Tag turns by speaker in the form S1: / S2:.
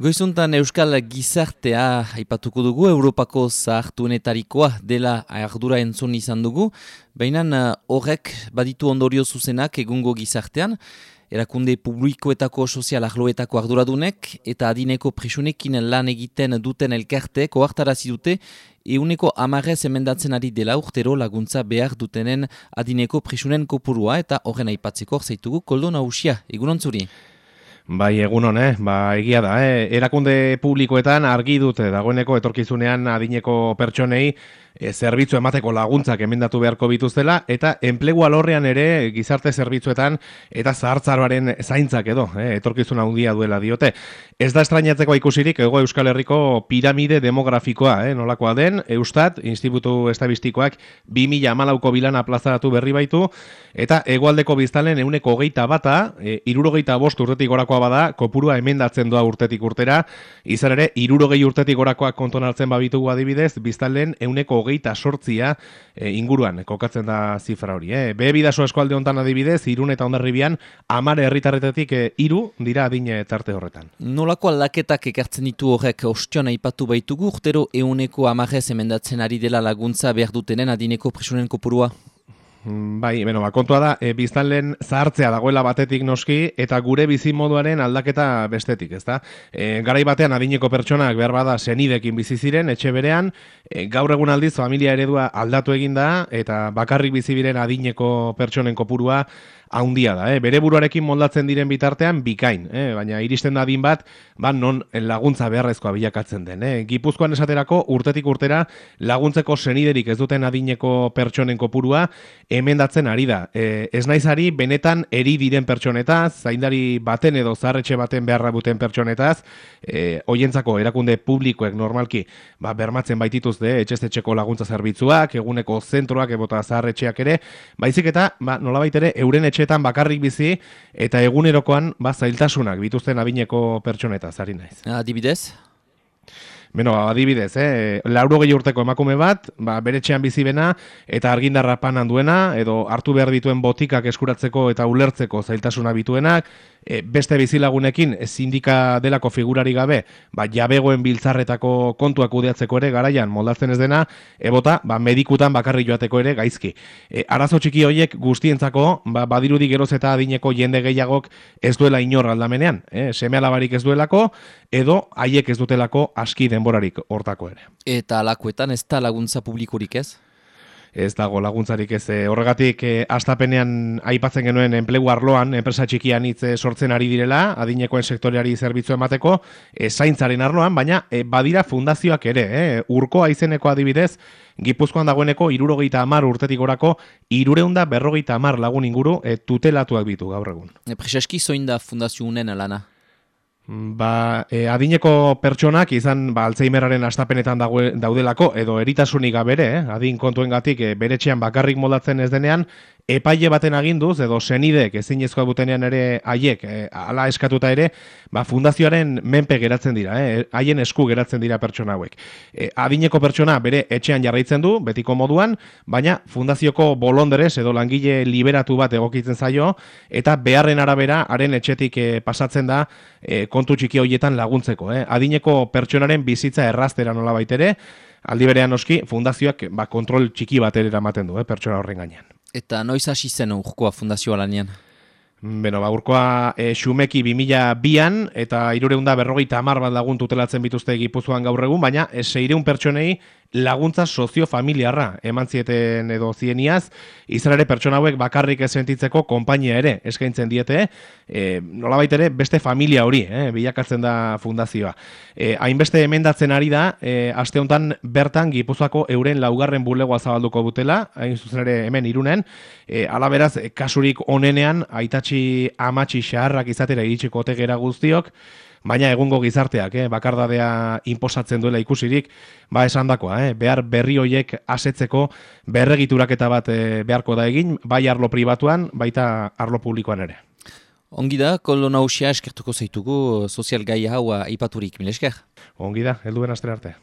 S1: Goizuntan Euskal Gizartea aipatuko dugu, Europako zahartuenetarikoa dela ardura entzun izan dugu, baina eh, horrek baditu ondorio zuzenak egungo gizartean, erakunde publikoetako sozial arloetako arduradunek eta adineko presunekin lan egiten duten elkartek oartarazi dute euneko amarrez emendatzen ari dela urtero laguntza behar dutenen adineko presunen kopurua eta horren aipatzeko zaitugu koldo nausia, egunon zuri.
S2: Bai, egun hon, eh? ba, egia da, eh? erakunde publikoetan argi dute dagoeneko etorkizunean adineko pertsonei e, zerbitzu emateko laguntzak emendatu beharko bituztela, eta enplegu alorrean ere gizarte zerbitzuetan eta zahartzaroaren zaintzak edo, eh? etorkizuna handia duela diote. Ez da estrainatzeko ikusirik ego Euskal Herriko piramide demografikoa, eh? nolakoa den, Eustat, Institutu Estabistikoak 2000 amalauko bilana plazaratu berri baitu, eta egoaldeko biztalen euneko geita bata, e, irurogeita bost urtetik gorakoa bada, kopurua emendatzen doa urtetik urtera, izan ere, irurogei urtetik gorakoak konton hartzen babitugu adibidez, biztalen euneko hogeita sortzia e, inguruan, kokatzen da zifra hori. Eh? Be bidaso eskualde hontan adibidez, irun eta ondarribian, amare herritarretetik e, dira adine tarte horretan.
S1: Nolako aldaketak ekartzen ditu horrek ostion aipatu baitugu, urtero euneko amarez emendatzen ari dela laguntza behar dutenen adineko prisunen kopurua?
S2: Bai, beno, ba, kontua da, e, biztanlen zahartzea dagoela batetik noski, eta gure bizimoduaren aldaketa bestetik, ezta? E, garai batean adineko pertsonak behar bada senidekin bizi ziren etxe berean, e, gaur egun aldiz familia eredua aldatu egin da, eta bakarrik bizi biren adineko pertsonen kopurua haundia da, eh? bere buruarekin moldatzen diren bitartean bikain, eh? baina iristen da din bat, ba, non laguntza beharrezkoa bilakatzen den. Eh? Gipuzkoan esaterako urtetik urtera laguntzeko seniderik ez duten adineko pertsonen kopurua emendatzen ari da. E, ez naizari benetan eri diren pertsonetaz, zaindari baten edo zarretxe baten beharra buten pertsonetaz, e, oientzako erakunde publikoek normalki ba, bermatzen baitituzde etxestetxeko laguntza zerbitzuak, eguneko zentroak ebota zarretxeak ere, baizik eta ba, nolabait ere euren etxe etxetan bakarrik bizi eta egunerokoan ba zailtasunak bituzten abineko pertsoneta zari naiz.
S1: Adibidez?
S2: Beno, adibidez, eh, lauro gehi urteko emakume bat, ba, bere txean bizi bena, eta argindarra panan duena, edo hartu behar dituen botikak eskuratzeko eta ulertzeko zailtasuna bituenak, e, beste bizilagunekin sindika delako figurari gabe, ba, jabegoen biltzarretako kontuak udeatzeko ere garaian moldatzen ez dena, ebota ba, medikutan bakarri joateko ere gaizki. E, arazo txiki horiek guztientzako, ba, badirudi geroz eta adineko jende gehiagok ez duela inor aldamenean, e, seme alabarik ez duelako, edo haiek ez dutelako aski denborarik hortako ere.
S1: Eta alakoetan ez da laguntza publikorik ez?
S2: ez dago laguntzarik ez eh, horregatik e, astapenean aipatzen genuen enplegu arloan enpresa txikian hitz eh, sortzen ari direla adinekoen sektoreari zerbitzu emateko e, zaintzaren arloan baina badira fundazioak ere e, urko aizeneko adibidez Gipuzkoan dagoeneko irurogeita amar urtetik orako irureunda berrogeita amar lagun inguru e, tutelatuak bitu gaur egun.
S1: E, Prezeski zoin da fundazio unen alana?
S2: Ba, e, adineko pertsonak izan ba, Alzheimeraren astapenetan daudelako edo eritasunik gabere, eh? adin kontuengatik e, bere bakarrik moldatzen ez denean, epaile baten aginduz edo senidek ezinezkoa butenean ere haiek e, ala eskatuta ere, ba, fundazioaren menpe geratzen dira, eh? haien esku geratzen dira pertsona hauek. E, adineko pertsona bere etxean jarraitzen du, betiko moduan, baina fundazioko bolonderez edo langile liberatu bat egokitzen zaio, eta beharren arabera haren etxetik e, pasatzen da e, kontu txiki horietan laguntzeko. Eh? Adineko pertsonaren bizitza erraztera nola baitere, aldi berean oski, fundazioak ba, kontrol txiki bat ere eramaten du, eh, pertsona horren gainean.
S1: Eta noiz hasi zen urkoa fundazioa lanean?
S2: Beno, ba, urkoa e, xumeki 2002an eta irureunda berrogeita amar bat lagun tutelatzen bituzte gipuzuan gaur egun, baina e, seireun pertsonei laguntza sozio-familiarra eman zieten edo zieniaz, izan ere pertsona hauek bakarrik ez sentitzeko konpainia ere eskaintzen diete, e, nolabait ere beste familia hori, e, bilakatzen da fundazioa. E, hainbeste emendatzen ari da, e, aste honetan bertan Gipuzkoako euren laugarren bulegoa zabalduko dutela, hain zuzen ere hemen irunen, e, alaberaz kasurik onenean, aitatxi amatxi xaharrak izatera iritsiko tegera guztiok, baina egungo gizarteak, eh, bakardadea inposatzen duela ikusirik, ba esan dakoa, eh, behar berri hoiek asetzeko berregituraketa bat eh, beharko da egin, bai arlo pribatuan, baita arlo publikoan ere.
S1: Ongi da, kolo nausia eskertuko zaitugu sozial gai hau ipaturik, mil esker?
S2: Ongi da, helduen astre arte.